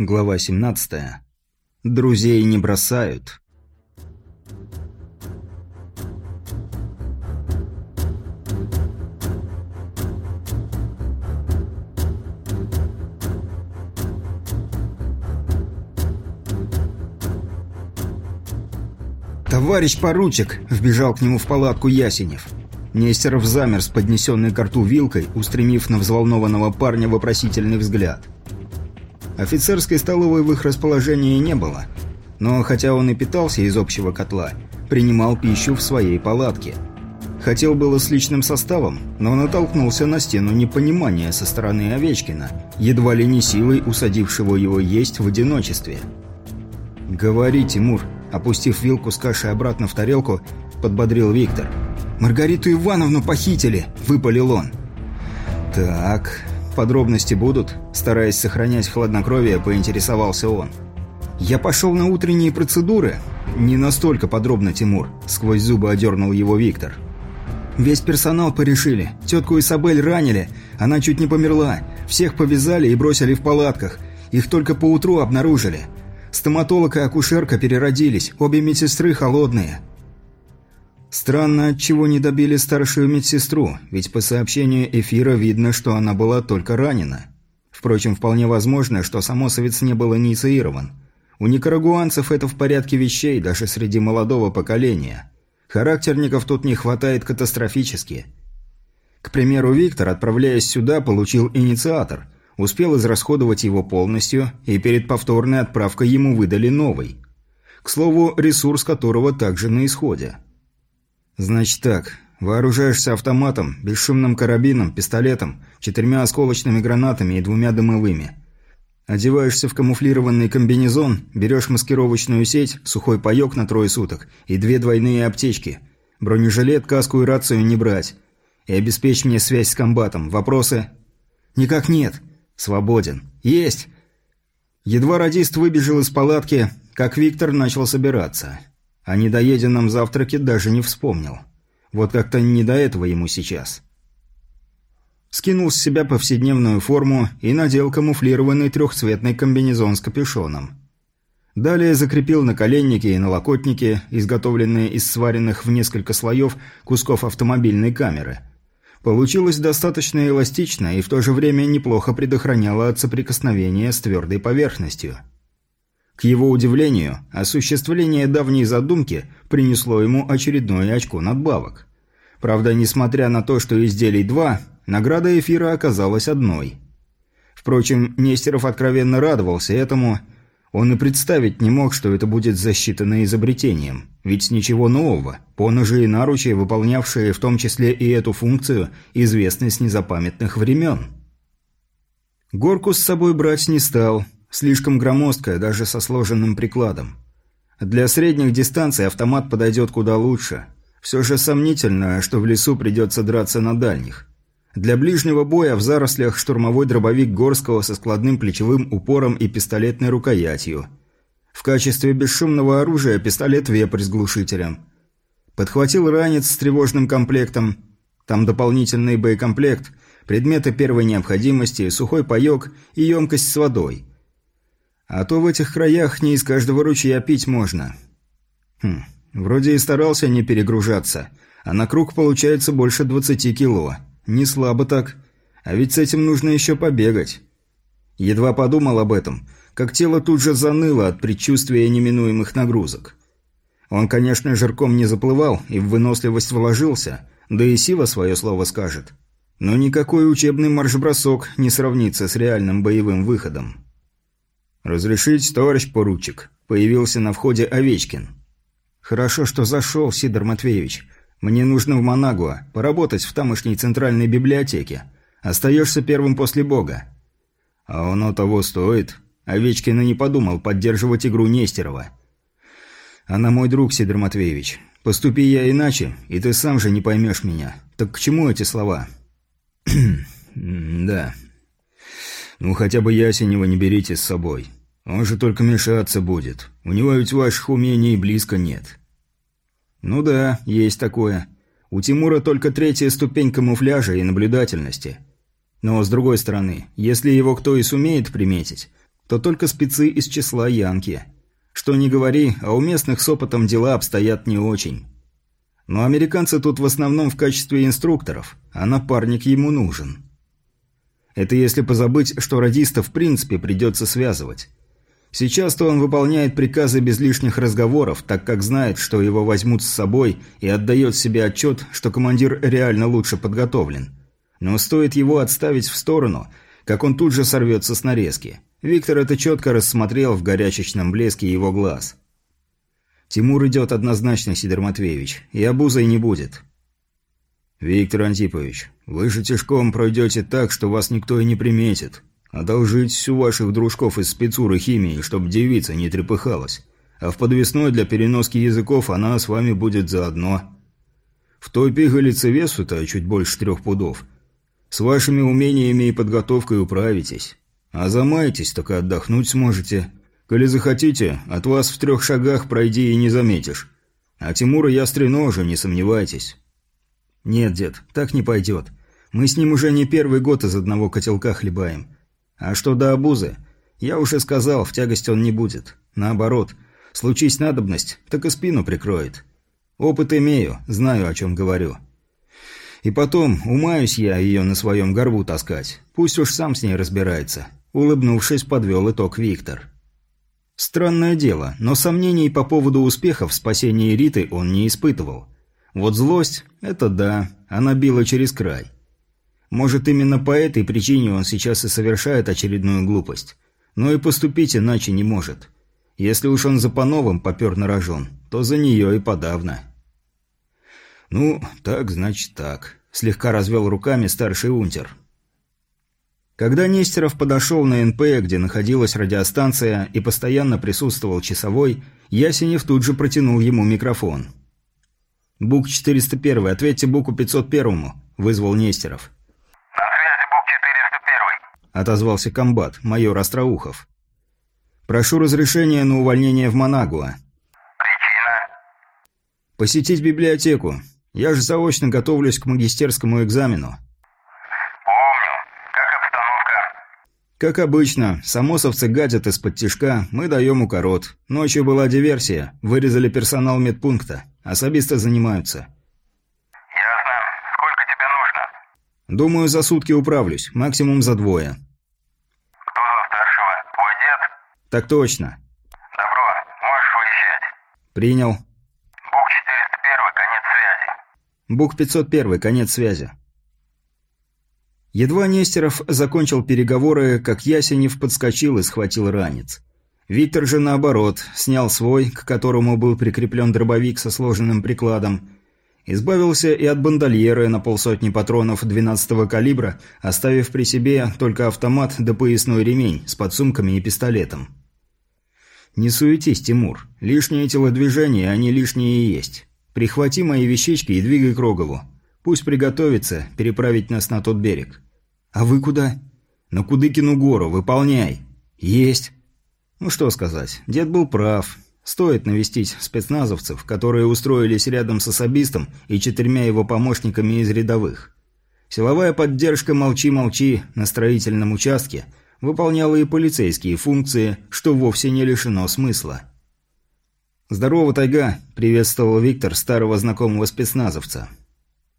Глава 17. Друзей не бросают. «Товарищ поручик!» – вбежал к нему в палатку Ясенев. Нестеров замер с поднесенной к рту вилкой, устремив на взволнованного парня вопросительный взгляд – Офицерской столовой в их расположении не было. Но хотя он и питался из общего котла, принимал пищу в своей палатке. Хотел было с личным составом, но натолкнулся на стену непонимания со стороны Овечкина, едва ли не силой усадившего его есть в одиночестве. «Говори, Тимур», опустив вилку с кашей обратно в тарелку, подбодрил Виктор. «Маргариту Ивановну похитили!» – выпалил он. «Так, «Подробности будут?» Стараясь сохранять хладнокровие, поинтересовался он. «Я пошел на утренние процедуры?» «Не настолько подробно, Тимур», — сквозь зубы одернул его Виктор. «Весь персонал порешили. Тетку Исабель ранили. Она чуть не померла. Всех повязали и бросили в палатках. Их только поутру обнаружили. Стоматолог и акушерка переродились. Обе медсестры холодные. Странно, отчего не добили старшую медсестру, ведь по сообщению эфира видно, что она была только ранена. Впрочем, вполне возможно, что самосовец не был инициирован. У никарагуанцев это в порядке вещей, даже среди молодого поколения. Характерников тут не хватает катастрофически. К примеру, Виктор, отправляясь сюда, получил инициатор, успел израсходовать его полностью, и перед повторной отправкой ему выдали новый. К слову, ресурс которого также на исходе. «Значит так. Вооружаешься автоматом, бесшумным карабином, пистолетом, четырьмя осколочными гранатами и двумя дымовыми. Одеваешься в камуфлированный комбинезон, берешь маскировочную сеть, сухой паёк на трое суток и две двойные аптечки. Бронежилет, каску и рацию не брать. И обеспечь мне связь с комбатом. Вопросы?» «Никак нет. Свободен. Есть!» Едва радист выбежал из палатки, как Виктор начал собираться. О недоеденном завтраке даже не вспомнил. Вот как-то не до этого ему сейчас. Скинул с себя повседневную форму и надел камуфлированный трехцветный комбинезон с капюшоном. Далее закрепил наколенники и налокотники, изготовленные из сваренных в несколько слоев кусков автомобильной камеры. Получилось достаточно эластично и в то же время неплохо предохраняло от соприкосновения с твердой поверхностью. К его удивлению, осуществление давней задумки принесло ему очередное очко надбавок. Правда, несмотря на то, что изделий два, награда эфира оказалась одной. Впрочем, Нестеров откровенно радовался этому. Он и представить не мог, что это будет засчитано изобретением. Ведь ничего нового. Поножи и наручи, выполнявшие в том числе и эту функцию, известны с незапамятных времен. Горку с собой брать не стал, Слишком громоздкая, даже со сложенным прикладом. Для средних дистанций автомат подойдет куда лучше. Все же сомнительно, что в лесу придется драться на дальних. Для ближнего боя в зарослях штурмовой дробовик Горского со складным плечевым упором и пистолетной рукоятью. В качестве бесшумного оружия пистолет «Вепрь» с глушителем. Подхватил ранец с тревожным комплектом. Там дополнительный боекомплект, предметы первой необходимости, сухой паёк и емкость с водой – а то в этих краях не из каждого ручья пить можно. Хм, вроде и старался не перегружаться, а на круг получается больше 20 кило. Не слабо так. А ведь с этим нужно еще побегать. Едва подумал об этом, как тело тут же заныло от предчувствия неминуемых нагрузок. Он, конечно, жирком не заплывал и в выносливость вложился, да и сила свое слово скажет. Но никакой учебный марш-бросок не сравнится с реальным боевым выходом. «Разрешить, товарищ поручик?» Появился на входе Овечкин. «Хорошо, что зашел, Сидор Матвеевич. Мне нужно в Манагуа, поработать в тамошней центральной библиотеке. Остаешься первым после Бога». «А оно того стоит?» Овечкин и не подумал поддерживать игру Нестерова. «Она мой друг, Сидор Матвеевич. Поступи я иначе, и ты сам же не поймешь меня. Так к чему эти слова?» «Да. Ну, хотя бы Ясенева не берите с собой. Он же только мешаться будет. У него ведь ваших умений близко нет. Ну да, есть такое. У Тимура только третья ступень камуфляжа и наблюдательности. Но с другой стороны, если его кто и сумеет приметить, то только спецы из числа Янки. Что ни говори, а у местных с опытом дела обстоят не очень. Но американцы тут в основном в качестве инструкторов, а напарник ему нужен. Это если позабыть, что радиста в принципе придется связывать. Сейчас-то он выполняет приказы без лишних разговоров, так как знает, что его возьмут с собой и отдает себе отчет, что командир реально лучше подготовлен. Но стоит его отставить в сторону, как он тут же сорвется с нарезки. Виктор это четко рассмотрел в горячечном блеске его глаз. Тимур идет однозначно, Сидор Матвеевич, и обузой не будет. «Виктор Антипович, вы же тяжком пройдете так, что вас никто и не приметит. Одолжить у ваших дружков из спецуры химии, чтобы девица не трепыхалась. А в подвесной для переноски языков она с вами будет заодно. В той пигалице весу-то чуть больше трех пудов. С вашими умениями и подготовкой управитесь. А замаетесь, только отдохнуть сможете. Коли захотите, от вас в трех шагах пройди и не заметишь. А Тимура я стреножу, не сомневайтесь. Нет, дед, так не пойдет. Мы с ним уже не первый год из одного котелка хлебаем. А что до обузы? Я уже сказал, в тягость он не будет. Наоборот, случись надобность, так и спину прикроет. Опыт имею, знаю, о чем говорю. И потом, умаюсь я ее на своем горбу таскать. Пусть уж сам с ней разбирается. Улыбнувшись, подвел итог Виктор. Странное дело, но сомнений по поводу успеха в спасении Риты он не испытывал. Вот злость – это да, она била через край. Может, именно по этой причине он сейчас и совершает очередную глупость. Но и поступить иначе не может. Если уж он за Пановым попер на рожон, то за нее и подавно. «Ну, так, значит, так», – слегка развел руками старший унтер. Когда Нестеров подошел на НП, где находилась радиостанция, и постоянно присутствовал часовой, Ясенев тут же протянул ему микрофон. «Бук-401, ответьте Буку 501», – вызвал Нестеров отозвался комбат, майор Остроухов. «Прошу разрешения на увольнение в Манагуа». «Причина?» «Посетить библиотеку. Я же заочно готовлюсь к магистерскому экзамену». «Помню. Как обстановка?» «Как обычно. Самосовцы гадят из-под тишка, мы даем укорот. Ночью была диверсия. Вырезали персонал медпункта. Особисты занимаются». «Ясно. Сколько тебе нужно?» «Думаю, за сутки управлюсь. Максимум за двое». «Так точно». «Добро, можешь выезжать». «Принял». «Бук-401, конец связи». «Бук-501, конец связи». Едва Нестеров закончил переговоры, как Ясенев подскочил и схватил ранец. Виктор же, наоборот, снял свой, к которому был прикреплен дробовик со сложенным прикладом, избавился и от бандольеры на полсотни патронов 12-го калибра, оставив при себе только автомат да поясной ремень с подсумками и пистолетом. «Не суетись, Тимур. Лишние телодвижения, они лишние и есть. Прихвати мои вещички и двигай к Рогову. Пусть приготовится переправить нас на тот берег». «А вы куда?» «На Кудыкину гору. Выполняй». «Есть». Ну что сказать, дед был прав. Стоит навестить спецназовцев, которые устроились рядом с особистом и четырьмя его помощниками из рядовых. Силовая поддержка «молчи-молчи» на строительном участке – выполняла и полицейские функции, что вовсе не лишено смысла. «Здорово, Тайга!» – приветствовал Виктор старого знакомого спецназовца.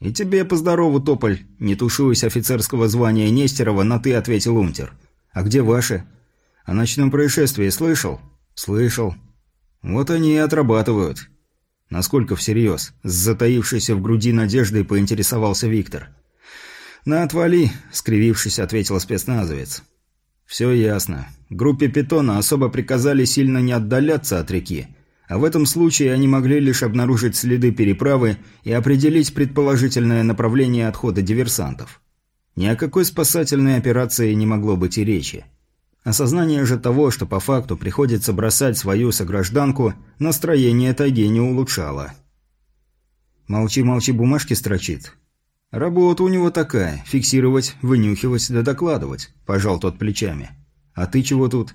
«И тебе поздорову, Тополь!» – не тушуясь офицерского звания Нестерова, на «ты» ответил Унтер. «А где ваши?» «О ночном происшествии слышал?» «Слышал». «Вот они и отрабатывают». Насколько всерьез? С затаившейся в груди надеждой поинтересовался Виктор. «На отвали!» – скривившись, ответил спецназовец. «Все ясно. Группе «Питона» особо приказали сильно не отдаляться от реки, а в этом случае они могли лишь обнаружить следы переправы и определить предположительное направление отхода диверсантов. Ни о какой спасательной операции не могло быть и речи. Осознание же того, что по факту приходится бросать свою согражданку, настроение тайги не улучшало. «Молчи-молчи, бумажки строчит», «Работа у него такая – фиксировать, вынюхивать да докладывать», – пожал тот плечами. «А ты чего тут?»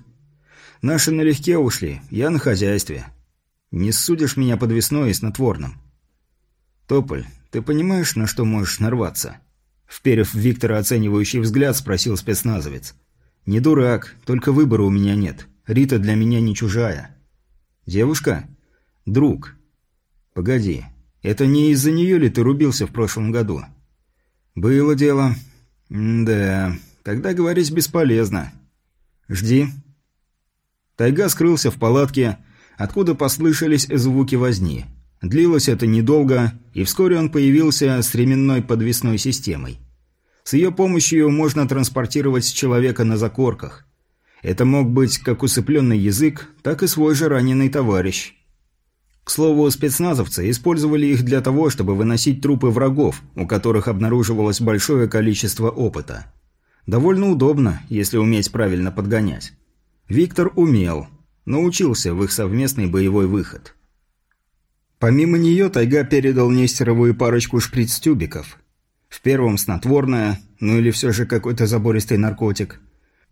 «Наши налегке ушли, я на хозяйстве. Не судишь меня подвесной и снотворным». «Тополь, ты понимаешь, на что можешь нарваться?» Вперев Виктора оценивающий взгляд, спросил спецназовец. «Не дурак, только выбора у меня нет. Рита для меня не чужая». «Девушка?» «Друг». «Погоди, это не из-за нее ли ты рубился в прошлом году?» «Было дело. М да, тогда говорить бесполезно. Жди». Тайга скрылся в палатке, откуда послышались звуки возни. Длилось это недолго, и вскоре он появился с ременной подвесной системой. С ее помощью можно транспортировать человека на закорках. Это мог быть как усыпленный язык, так и свой же раненый товарищ. К слову, спецназовцы использовали их для того, чтобы выносить трупы врагов, у которых обнаруживалось большое количество опыта. Довольно удобно, если уметь правильно подгонять. Виктор умел, научился в их совместный боевой выход. Помимо нее Тайга передал Нестерову и парочку шприц-тюбиков. В первом снотворное, ну или все же какой-то забористый наркотик.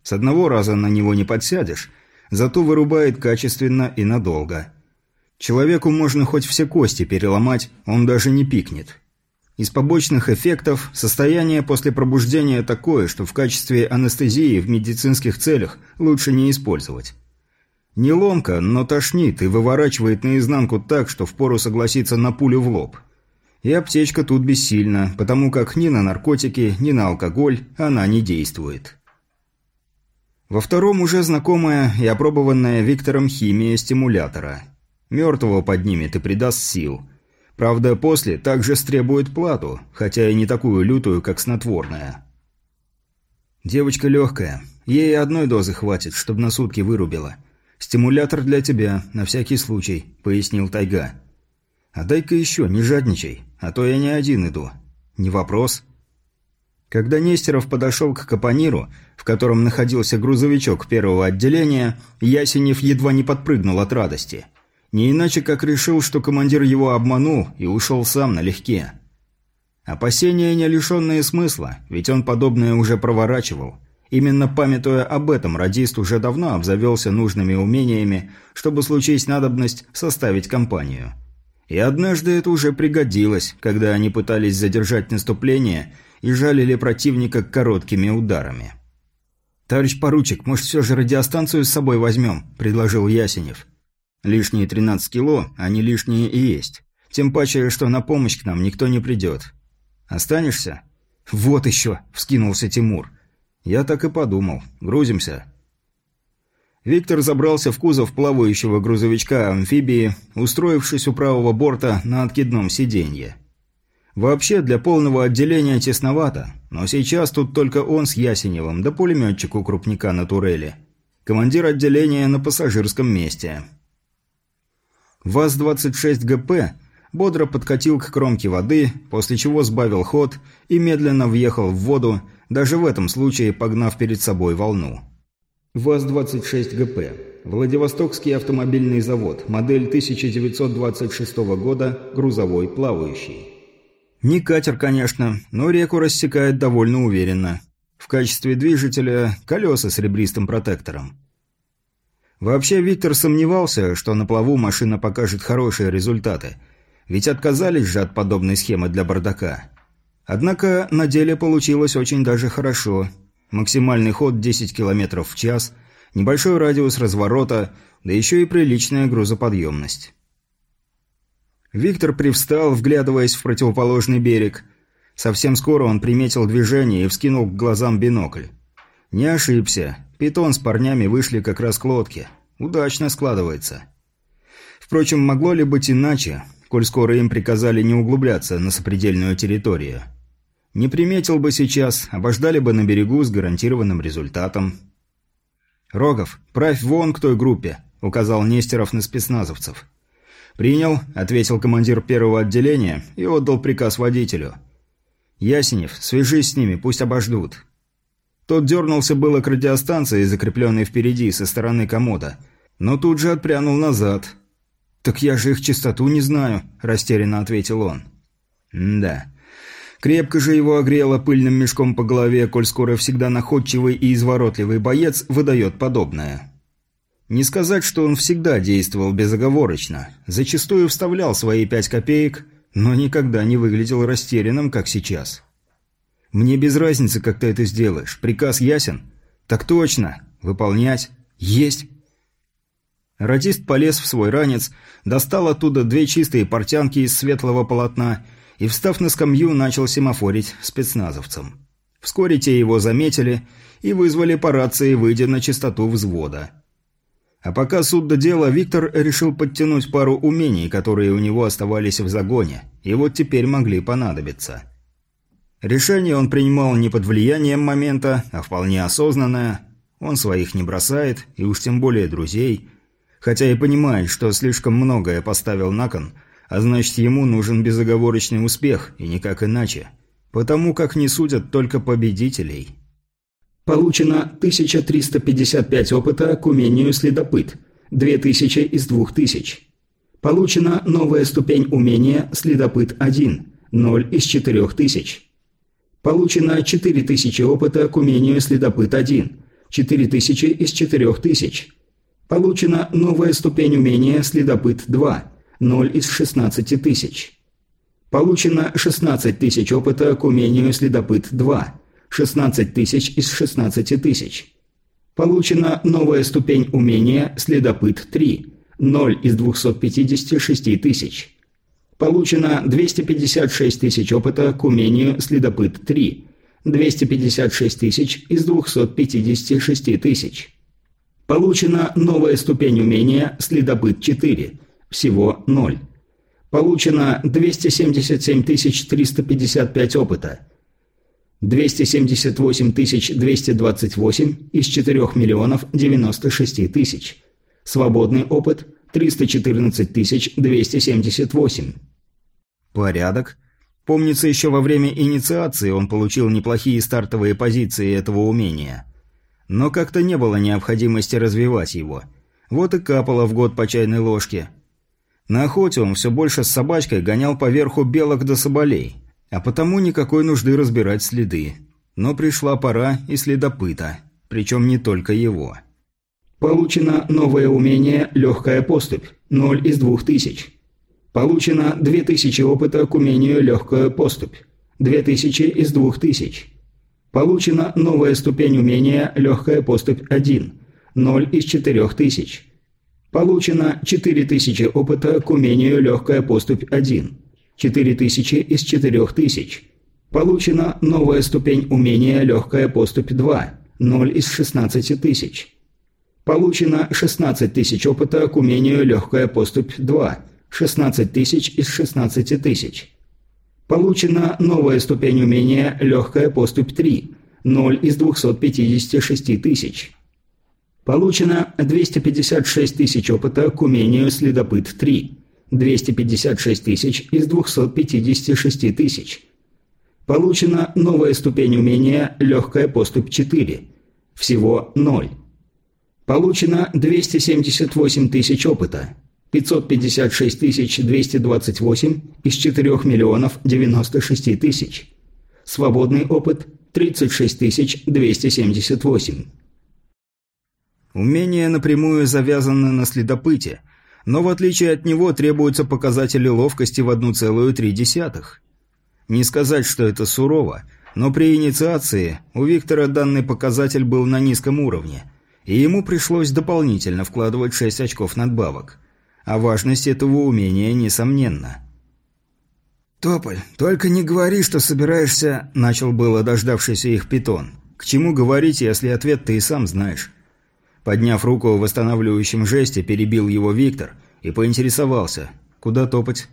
С одного раза на него не подсядешь, зато вырубает качественно и надолго. Человеку можно хоть все кости переломать, он даже не пикнет. Из побочных эффектов состояние после пробуждения такое, что в качестве анестезии в медицинских целях лучше не использовать. Не ломка, но тошнит и выворачивает наизнанку так, что впору согласиться на пулю в лоб. И аптечка тут бессильна, потому как ни на наркотики, ни на алкоголь она не действует. Во втором уже знакомая и опробованная Виктором химия стимулятора – Мертвого поднимет и придаст сил. Правда, после также стребует плату, хотя и не такую лютую, как снотворная. Девочка легкая. Ей одной дозы хватит, чтобы на сутки вырубила. Стимулятор для тебя, на всякий случай, пояснил Тайга. А дай-ка еще, не жадничай, а то я не один иду. Не вопрос. Когда Нестеров подошел к капониру, в котором находился грузовичок первого отделения, Ясенев едва не подпрыгнул от радости – не иначе, как решил, что командир его обманул и ушел сам налегке. Опасения не лишенные смысла, ведь он подобное уже проворачивал. Именно памятуя об этом, радист уже давно обзавелся нужными умениями, чтобы случись надобность составить компанию. И однажды это уже пригодилось, когда они пытались задержать наступление и жалили противника короткими ударами. «Товарищ поручик, может, все же радиостанцию с собой возьмем?» – предложил Ясенев. Лишние 13 кило, они лишние и есть. Тем паче, что на помощь к нам никто не придет. Останешься? Вот еще, вскинулся Тимур. Я так и подумал. Грузимся. Виктор забрался в кузов плавающего грузовичка-амфибии, устроившись у правого борта на откидном сиденье. Вообще, для полного отделения тесновато, но сейчас тут только он с Ясеневым, да пулеметчик у крупника на турели. Командир отделения на пассажирском месте. ВАЗ-26ГП бодро подкатил к кромке воды, после чего сбавил ход и медленно въехал в воду, даже в этом случае погнав перед собой волну. ВАЗ-26ГП. Владивостокский автомобильный завод. Модель 1926 года. Грузовой, плавающий. Не катер, конечно, но реку рассекает довольно уверенно. В качестве движителя колеса с ребристым протектором. Вообще Виктор сомневался, что на плаву машина покажет хорошие результаты, ведь отказались же от подобной схемы для бардака. Однако на деле получилось очень даже хорошо. Максимальный ход 10 км в час, небольшой радиус разворота, да еще и приличная грузоподъемность. Виктор привстал, вглядываясь в противоположный берег. Совсем скоро он приметил движение и вскинул к глазам бинокль. Не ошибся. Питон с парнями вышли как раз к лодке. Удачно складывается. Впрочем, могло ли быть иначе, коль скоро им приказали не углубляться на сопредельную территорию? Не приметил бы сейчас, обождали бы на берегу с гарантированным результатом. «Рогов, правь вон к той группе», — указал Нестеров на спецназовцев. «Принял», — ответил командир первого отделения и отдал приказ водителю. «Ясенев, свяжись с ними, пусть обождут». Тот дернулся было к радиостанции, закрепленной впереди, со стороны комода, но тут же отпрянул назад. «Так я же их чистоту не знаю», – растерянно ответил он. «Да. Крепко же его огрело пыльным мешком по голове, коль скоро всегда находчивый и изворотливый боец выдает подобное». Не сказать, что он всегда действовал безоговорочно. Зачастую вставлял свои пять копеек, но никогда не выглядел растерянным, как сейчас. «Мне без разницы, как ты это сделаешь. Приказ ясен?» «Так точно! Выполнять! Есть!» Радист полез в свой ранец, достал оттуда две чистые портянки из светлого полотна и, встав на скамью, начал семафорить спецназовцам. Вскоре те его заметили и вызвали по рации, выйдя на частоту взвода. А пока суд до дела, Виктор решил подтянуть пару умений, которые у него оставались в загоне, и вот теперь могли понадобиться. Решение он принимал не под влиянием момента, а вполне осознанное. Он своих не бросает, и уж тем более друзей, хотя и понимает, что слишком многое поставил на кон, а значит ему нужен безоговорочный успех, и никак иначе. Потому как не судят только победителей. Получено 1355 опыта к умению следопыт. 2000 из 2000. Получена новая ступень умения следопыт 1. 0 из 4000. Получено 4000 опыта к умению следопыт 1. 4000 из 4000. Получена новая ступень умения следопыт 2. 0 из 16 тысяч. Получено 16 тысяч опыта к умению следопыт 2. 16 тысяч из 16 тысяч. Получена новая ступень умения «Следопыт 3» 0 из 256 тысяч. Получено 256 тысяч опыта к умению «Следопыт 3» 256 тысяч из 256 тысяч. Получена новая ступень умения «Следопыт 4» всего 0. Получено 277 355 опыта – 278 228 из 4 миллионов 96 тысяч. Свободный опыт 314 278. Порядок. Помнится, еще во время инициации он получил неплохие стартовые позиции этого умения. Но как-то не было необходимости развивать его. Вот и капало в год по чайной ложке. На охоте он все больше с собачкой гонял поверху белок до соболей – а потому никакой нужды разбирать следы. Но пришла пора и следопыта, причем не только его. Получено новое умение «Легкая поступь» 0 из 2000. Получено 2000 опыта к умению «Легкая поступь» 2000 из 2000. Получена новая ступень умения «Легкая поступь 1» 0 из 4000. Получено 4000 опыта к умению «Легкая поступь 1» 4000 из 4000. Получена новая ступень умения «Легкая поступь 2» 0 из 16 тысяч. Получено 16 тысяч опыта к умению «Легкая поступь 2» 16 тысяч из 16 тысяч. Получена новая ступень умения «Легкая поступь 3» 0 из 256 тысяч. Получено 256 тысяч опыта к умению «Следопыт 3» 256 тысяч из 256 тысяч. Получена новая ступень умения «Легкая поступь 4». Всего 0. Получено 278 тысяч опыта. 556 тысяч 228 из 4 миллионов 96 тысяч. Свободный опыт 36 тысяч 278. Умения напрямую завязаны на следопыте – но в отличие от него требуются показатели ловкости в 1,3. Не сказать, что это сурово, но при инициации у Виктора данный показатель был на низком уровне, и ему пришлось дополнительно вкладывать 6 очков надбавок. А важность этого умения несомненна. «Тополь, только не говори, что собираешься...» – начал было дождавшийся их питон. «К чему говорить, если ответ ты и сам знаешь?» Подняв руку в восстанавливающем жесте, перебил его Виктор и поинтересовался. «Куда топать?»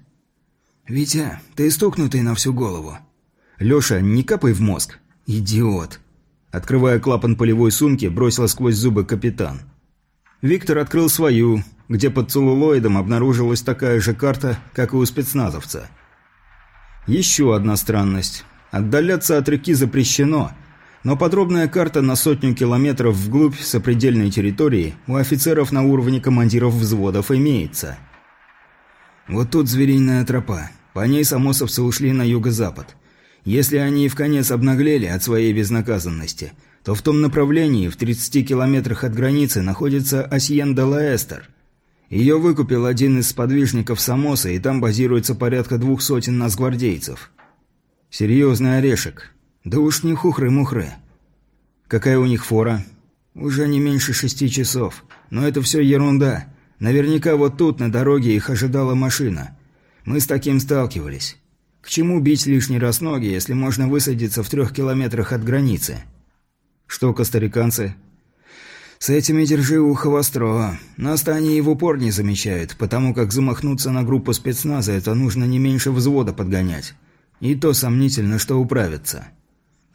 «Витя, ты стукнутый на всю голову». «Леша, не капай в мозг». «Идиот». Открывая клапан полевой сумки, бросил сквозь зубы капитан. Виктор открыл свою, где под целлулоидом обнаружилась такая же карта, как и у спецназовца. Еще одна странность. Отдаляться от реки запрещено – но подробная карта на сотню километров вглубь сопредельной территории у офицеров на уровне командиров взводов имеется. Вот тут звериная тропа. По ней самосовцы ушли на юго-запад. Если они и в конец обнаглели от своей безнаказанности, то в том направлении, в 30 километрах от границы, находится Асьен-де-Лаэстер. Ее выкупил один из сподвижников Самоса, и там базируется порядка двух сотен нас гвардейцев. Серьезный орешек. Да уж не хухры-мухры. Какая у них фора? Уже не меньше шести часов. Но это все ерунда. Наверняка вот тут, на дороге, их ожидала машина. Мы с таким сталкивались. К чему бить лишний раз ноги, если можно высадиться в трех километрах от границы? Что, костариканцы? С этими держи ухо востро. Нас-то они и в упор не замечают, потому как замахнуться на группу спецназа это нужно не меньше взвода подгонять. И то сомнительно, что управятся.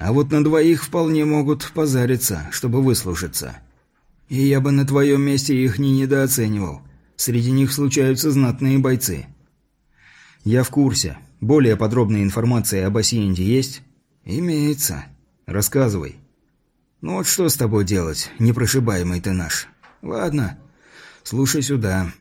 А вот на двоих вполне могут позариться, чтобы выслужиться. И я бы на твоем месте их не недооценивал. Среди них случаются знатные бойцы. Я в курсе. Более подробная информация об Осиенде есть? Имеется. Рассказывай. Ну вот что с тобой делать, непрошибаемый ты наш. Ладно, слушай сюда.